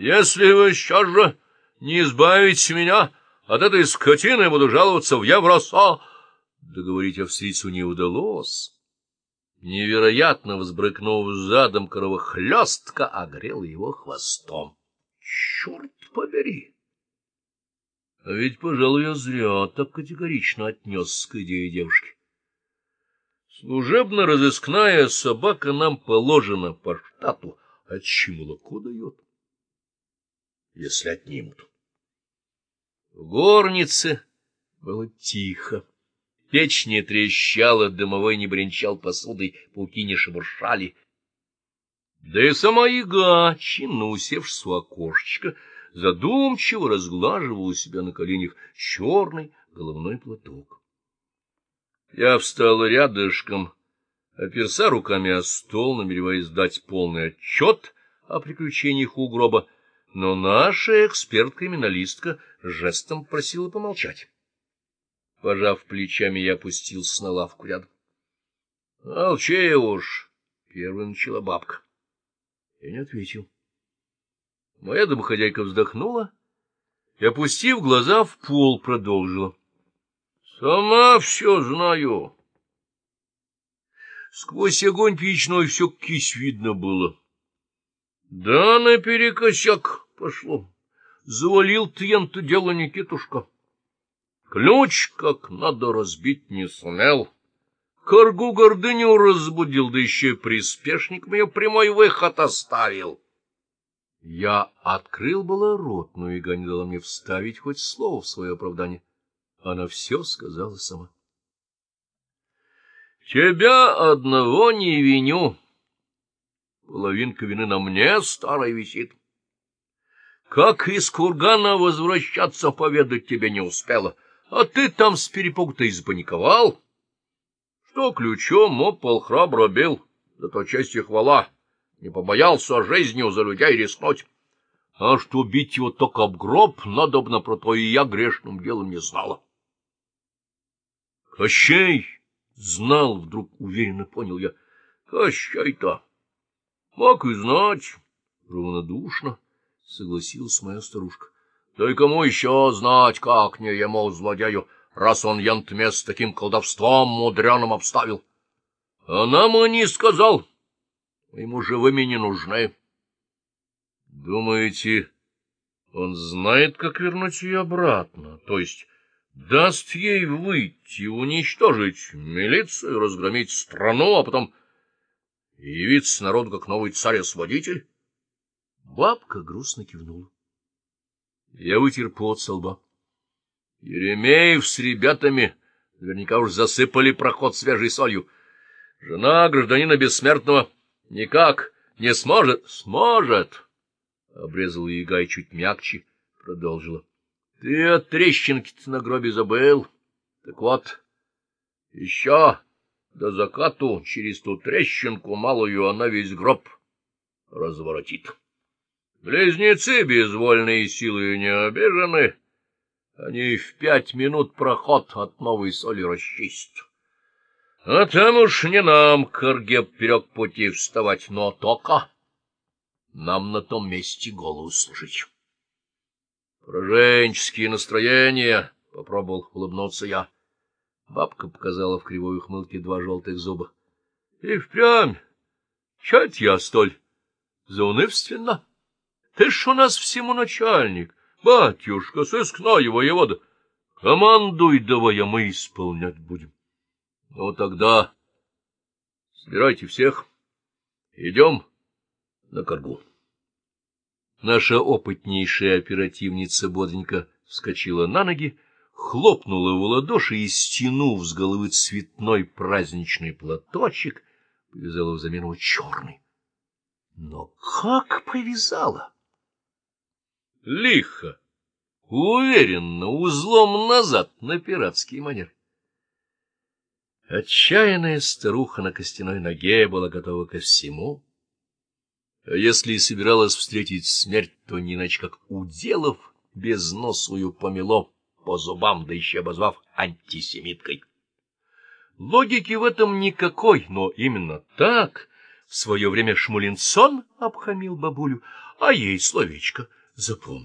Если вы сейчас же не избавите меня от этой скотины, буду жаловаться в Евросо. Договорить австрийцу не удалось. Невероятно взбрыкнув задом, корова хлестка огрела его хвостом. Черт побери! А ведь, пожалуй, я зря так категорично отнесся к идее девушки. Служебно-розыскная собака нам положена по штату, а чему молоко дает, если отнимут. В горнице было тихо. Печь не трещала, дымовой не бренчал посудой, пауки не шебуршали. Да и сама яга, чинно усевшись у окошечка, задумчиво разглаживала у себя на коленях черный головной платок. Я встал рядышком, оперся руками о стол, намереваясь дать полный отчет о приключениях у гроба, но наша эксперт-криминалистка жестом просила помолчать. Пожав плечами, я опустился на лавку рядом. — Молчи уж! — первой начала бабка. Я не ответил. Моя домохозяйка вздохнула и, опустив глаза в пол, продолжила. — Сама все знаю. Сквозь огонь печной все кись видно было. Да наперекосяк пошло. Завалил Твенту дело Никитушка. Ключ как надо разбить не сумел. Коргу гордыню разбудил, да еще и приспешник мне прямой выход оставил. Я открыл было рот, но Ига не дала мне вставить хоть слово в свое оправдание. Она все сказала сама. — Тебя одного не виню. Половинка вины на мне старой висит. Как из кургана возвращаться, поведать тебе не успела. — а ты там с перепугу-то. Что ключом мог пол храбро бил, зато честь и хвала. Не побоялся жизнью за людей рискнуть. А что бить его только об гроб, надобно про то и я грешным делом не знала. Кощей знал, вдруг уверенно понял я. Кощей-то мог и знать, равнодушно согласилась моя старушка. Да и кому еще знать, как не ему, злодею, раз он янтме с таким колдовством мудреным обставил? А нам и не сказал. Ему живыми не нужны. Думаете, он знает, как вернуть ее обратно? То есть даст ей выйти, уничтожить милицию, разгромить страну, а потом явиться народу как новый царь-освободитель? Бабка грустно кивнула. Я вытер пот со лба. Еремеев с ребятами наверняка уж засыпали проход свежей солью. Жена гражданина бессмертного никак не сможет. Сможет, — обрезал Ягай чуть мягче, продолжила. — Ты от трещинки-то на гробе забыл. Так вот, еще до закату через ту трещинку малую она весь гроб разворотит. Близнецы безвольные силы не обижены. Они в пять минут проход от новой соли расчистят. А там уж не нам, корге, вперед пути вставать, но только нам на том месте голову служить. Про женческие настроения попробовал улыбнуться я. Бабка показала в кривой ухмылке два желтых зуба. И впрямь, чать я столь заунывственно. Ты ж у нас всему начальник, батюшка, сыскной воевода. Командуй давай, а мы исполнять будем. Ну, тогда собирайте всех. Идем на коргу. Наша опытнейшая оперативница бодренько вскочила на ноги, хлопнула в ладоши и, стянув с головы цветной праздничный платочек, повязала взамен его черный. Но как повязала? лихо, уверенно, узлом назад на пиратский манер. Отчаянная старуха на костяной ноге была готова ко всему. А если и собиралась встретить смерть, то не иначе как уделов безносую помело по зубам, да еще обозвав антисемиткой. Логики в этом никакой, но именно так в свое время Шмулинсон обхамил бабулю, а ей словечко запомни.